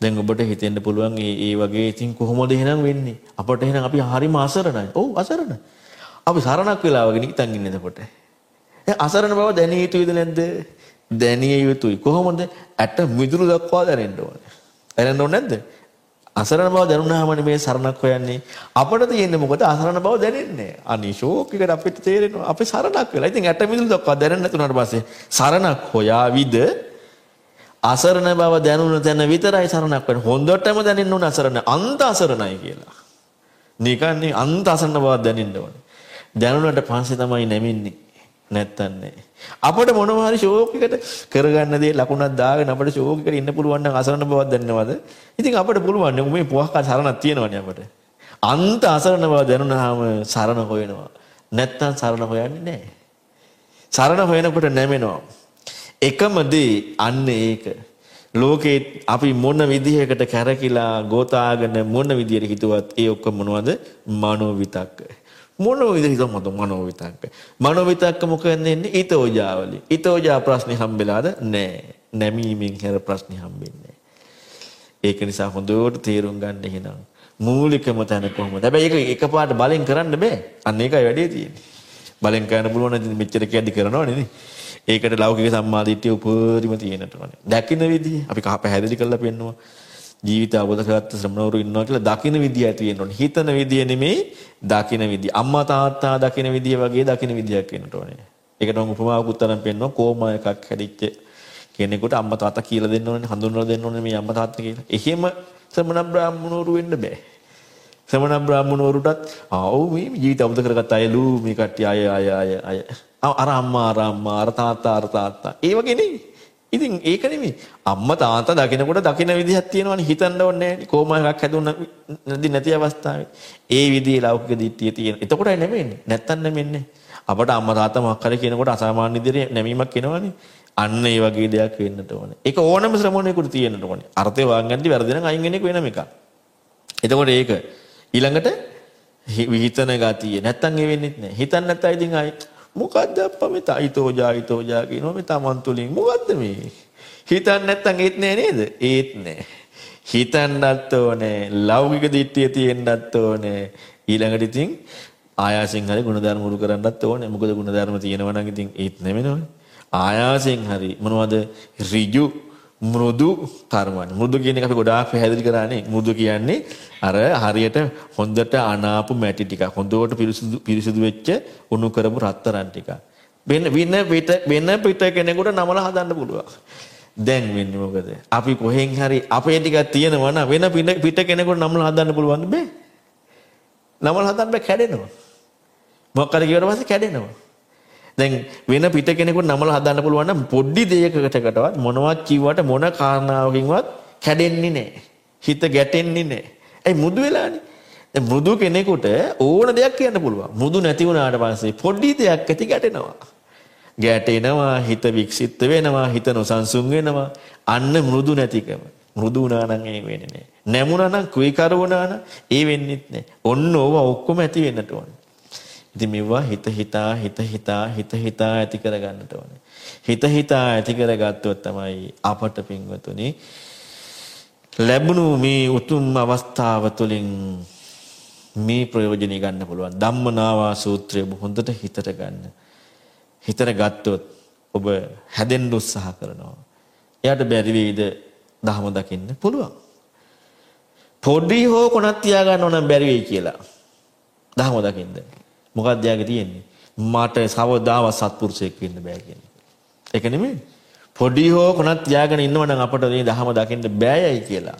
දැන් ඔබට හිතෙන්න පුළුවන් ඒ ඒ වගේ ඉතින් කොහොමද එහෙනම් වෙන්නේ? අපට එහෙනම් අපි හරිම අසරණයි. ඔව් අසරණ. අපි සරණක් වෙලා වගේ නිකන් ඉන්නේ එතකොට. දැන් අසරණ බව දැනිය යුතුයිද නැද්ද? දැනිය යුතුයි. කොහොමද? ඇට මිදුළු දක්වා දැනෙන්න ඕනේ. දැනෙන්න ඕනේ නැද්ද? අසරණ බව දැනුණාමනේ මේ සරණක් හොයන්නේ. අපිට තියෙන්නේ මොකද අසරණ බව දැනෙන්නේ. අනේ ෂෝක් එකට අපිට තේරෙනවා. අපි සරණක් වෙලා. ඉතින් ඇට මිදුළු දක්වා දැනෙන්නේ නැතුණාට පස්සේ සරණක් හොයාවිද අසරණ බව දැනුණ තැන විතරයි සරණක් වෙන්නේ. හොඳටම දැනෙන්න ඕන අසරණ. අන්ත අසරණයි කියලා. නිකන්නේ අන්ත අසරණ බව දැනෙන්න ඕනේ. දැනුණට පස්සේ තමයි නැමින්නේ. නැත්තන් නෑ. අපිට මොනවා හරි ෂෝක් එකට කරගන්න දේ ලකුණක් දාගෙන අපිට ෂෝක් එකට ඉන්න පුළුවන් නම් අසරණ බවක් දැනනවද? ඉතින් අපිට පුළුවන් නේ මේ පුවහක සරණක් තියෙනවනේ අපිට. අන්ත අසරණ බව දැනුණාම සරණ හොයනවා. නැත්තම් සරණ හොයන්නේ නෑ. සරණ හොයනකොට නැමෙනවා. එකම දේ අන්න ඒක. ලෝකේ අපි මොන විදිහකට කැරකිලා ගෝතාගෙන මොන විදියට හිතුවත් ඒ ඔක්කොම මොනවද? මනෝ විතක්ක. මොන විදිහට හිතමද මනෝ විතක්ක. මනෝ විතක්ක මොකද එන්නේ? ඊතෝජාවලි. ඊතෝජා ප්‍රශ්නේ හම්බෙලාද? නෑ. නැමීමෙන් හැර ප්‍රශ්නේ හම්බෙන්නේ ඒක නිසා හොඳට තේරුම් ගන්න එහෙනම් මූලිකම තැන කොහොමද? හැබැයි ඒක එකපාරට බලෙන් කරන්න බෑ. අන්න ඒකයි වැඩේ තියෙන්නේ. බලෙන් කරන්න පුළුවන් නම් මෙච්චර කියද්දි කරනවනේ නේ. ඒකට ලෞකික සම්මාදිට්ඨිය උපරිම තියෙනට ඕනේ. දකින්න විදිය අපි කහ පැහැදිලි කරලා පෙන්නවා. ජීවිත අවබෝධ කරගත්ත ශ්‍රමණවරු ඉන්නවා කියලා දකින්න විදිය ඇති වෙන්න ඕනේ. හිතන විදිය නෙමෙයි දකින්න විදිය. අම්මා තාත්තා දකින්න විදිය වගේ දකින්න විදියක් වෙන්න ඕනේ. ඒකට මම උපමාවක් උත්තරම් පෙන්නවා. කොම එකක් හැදිච්ච කෙනෙකුට අම්මා තාත්තා කියලා දෙන්න ඕනේ, හඳුන්වලා දෙන්න ඕනේ මේ අම්මා තාත්තා කියලා. එහෙම ශ්‍රමණ බ්‍රාහ්මණවරු වෙන්න බෑ. ශ්‍රමණ බ්‍රාහ්මණවරුටත් ආ ඔව් මේ ජීවිත අවබෝධ කරගත්ත අයලු මේ කට්ටිය අය අය අය අය අර අම්මා අර අම්මා අර තාත්තා අර තාත්තා. ඒ වගේ නෙවෙයි ඉතින් ඒක නෙමෙයි. අම්මා තාත්තා දකිනකොට දකින විදිහක් තියෙනවනේ. හිතන්න ඕනේ නැහැ. කොහොම එකක් හැදුණ නැති නැති අවස්ථාවේ. ඒ විදිහේ ලෞකික දිට්ඨිය තියෙන. එතකොටයි නෙමෙන්නේ. නැත්තම් නෙමෙන්නේ. අපට අම්මා තාත්තා මොකක් හරි කියනකොට අසාමාන්‍ය විදිහේ නැමීමක් එනවනේ. අන්න ඒ වගේ දෙයක් වෙන්නට ඕනේ. ඒක ඕනම ශ්‍රමණයෙකුට තියෙන්නට ඕනේ. අර්ථය වාග්ගන්දි වැරදි නම් අයින් වෙන එක වෙනම එකක්. එතකොට ඒක ඊළඟට විහිතන ගතිය. නැත්තම් ඒ වෙන්නේ නැහැ. හිතන්න නැත්නම් ඉතින් ආයි මොකද්ද අප්පා මේ තයිතෝජා ඊතෝජා කියනවා මේ තමන් තුලින්? මොකද්ද මේ? හිතන්න නැත්තම් ඒත් නෑ නේද? ඒත් නෑ. හිතන්නත් ඕනේ ලෞකික දිට්ඨිය තියෙන්නත් ඕනේ. ඊළඟට ඉතින් ආයාසෙන් හරි ගුණධර්ම උරු කරන්නත් ඕනේ. මොකද ගුණධර්ම තියෙනවා නම් ඉතින් ඒත් නැමෙනවනේ. ආයාසෙන් හරි මොනවද? ඍජු. මෘදු කර්මන්නේ. මෘදු කියන එක අපි ගොඩාක් පැහැදිලි කරානේ. මෘදු කියන්නේ අර හරියට හොඳට අනාපු මැටි ටික. හොඳට පිරිසිදු පිරිසිදු වෙච්ච උණු කරපු රත්තරන් ටික. වෙන වෙන පිට වෙන පිට කෙනෙකුට නමල හදන්න පුළුවන්. දැන් වෙන්නේ මොකද? අපි කොහෙන් හරි අපේ ටිකක් තියෙනවා නම් වෙන පිට කෙනෙකුට නමල හදන්න පුළුවන්ද බෑ? නමල හදන්න බෑ කැඩෙනවා. මොකක් හරි කියවට පස්සේ කැඩෙනවා. දැන් වෙන පිට කෙනෙකුට නමල හදන්න පුළුවන් නම් පොඩි දෙයකටකටවත් මොනවත් කිව්වට මොන කාරණාවකින්වත් කැඩෙන්නේ නැහැ. හිත ගැටෙන්නේ නැහැ. ඒ මෘදු වෙලානේ. දැන් මෘදු කෙනෙකුට ඕන දෙයක් කියන්න පුළුවන්. මෘදු නැති වුණාට පස්සේ පොඩි දෙයක් ඇති ගැටෙනවා. ගැටෙනවා, හිත වික්සිත වෙනවා, හිත නොසන්සුන් වෙනවා. අන්න මෘදු නැතිකම. මෘදු වුණා නම් ඒ වෙන්නේ නැහැ. නැමුණා නම් කුයිකර වුණා නම් ඒ වෙන්නේත් නැහැ. ඔන්න ඕවා ඔක්කොම ඇති වෙන්නට ඕනේ. ඉතින් මෙවුවා හිත හිතා හිත හිතා හිත හිතා ඇති කරගන්නට ඕනේ. හිත හිතා ඇති කරගත්තොත් තමයි අපට පින්වතුනි ලැබුණු මේ උතුම් අවස්ථාව තුළින් මේ ප්‍රයෝජනෙ ගන්න පුළුවන්. ධම්මනාවා සූත්‍රය හොඳට හිතට ගන්න. හිතට ගත්තොත් ඔබ හැදෙන්න උත්සාහ කරනවා. එයාට බැරි වෙයිද ධහම දකින්න පුළුවන්. පොඩි හෝ කොනක් තියාගන්න ඕන බැරි වෙයි කියලා. ධහම දකින්න. මොකක්ද යාගේ තියෙන්නේ? මට සවදාවත් සත්පුරුෂයෙක් වෙන්න බෑ කියන්නේ. ඒක නෙමෙයි. පොඩි හෝ කොනක් තියාගෙන ඉන්නවනම් අපට මේ ධහම දකින්න බෑයයි කියලා.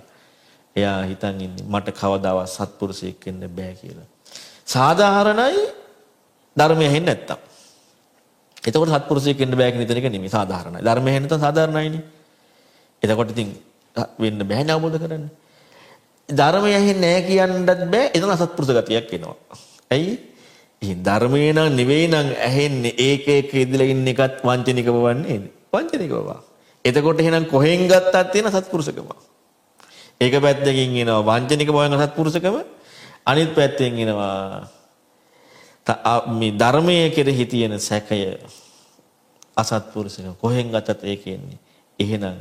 එයා හිතන් ඉන්නේ මට කවදාවත් සත්පුරුෂයෙක් වෙන්න බෑ කියලා. සාධාරණයි ධර්මය හෙන්නේ නැත්තම්. එතකොට සත්පුරුෂයෙක් වෙන්න බෑ කියන එක නෙමෙයි සාධාරණයි. ධර්මය හෙන්න නැත්නම් සාධාරණයිනේ. එතකොට ඉතින් වෙන්න බෑ නේ අවබෝධ කරගන්න. ධර්මය හෙන්නේ නැහැ කියන්නත් බෑ එතන සත්පුරුෂ ගතියක් එනවා. ඇයි? ඉතින් ධර්මයේ නම් නෙවෙයි නම් ඇහෙන්නේ ඒක එක ඉදලා ඉන්න එකත් වංචනික බවක් නේද? වංචනික බවක්. එතකොට එහෙනම් කොහෙන් ගත්තත් තියෙන සත්පුරුෂකම. ඒක පැත්තකින් එනවා වංචනික බවෙන් සත්පුරුෂකම අනිත් පැත්තෙන් එනවා මේ ධර්මයේ කෙරෙහි තියෙන සැකය අසත්පුරුෂකම කොහෙන් ගත්තත් ඒක එන්නේ. එහෙනම්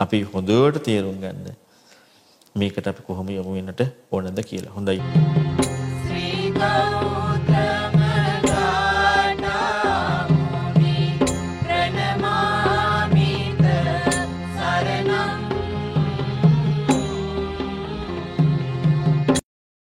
අපි හොඳට තේරුම් ගන්න මේකට අපි කොහොම යොමු වෙන්නට ඕනද කියලා. හොඳයි. ශ්‍රී ගෞ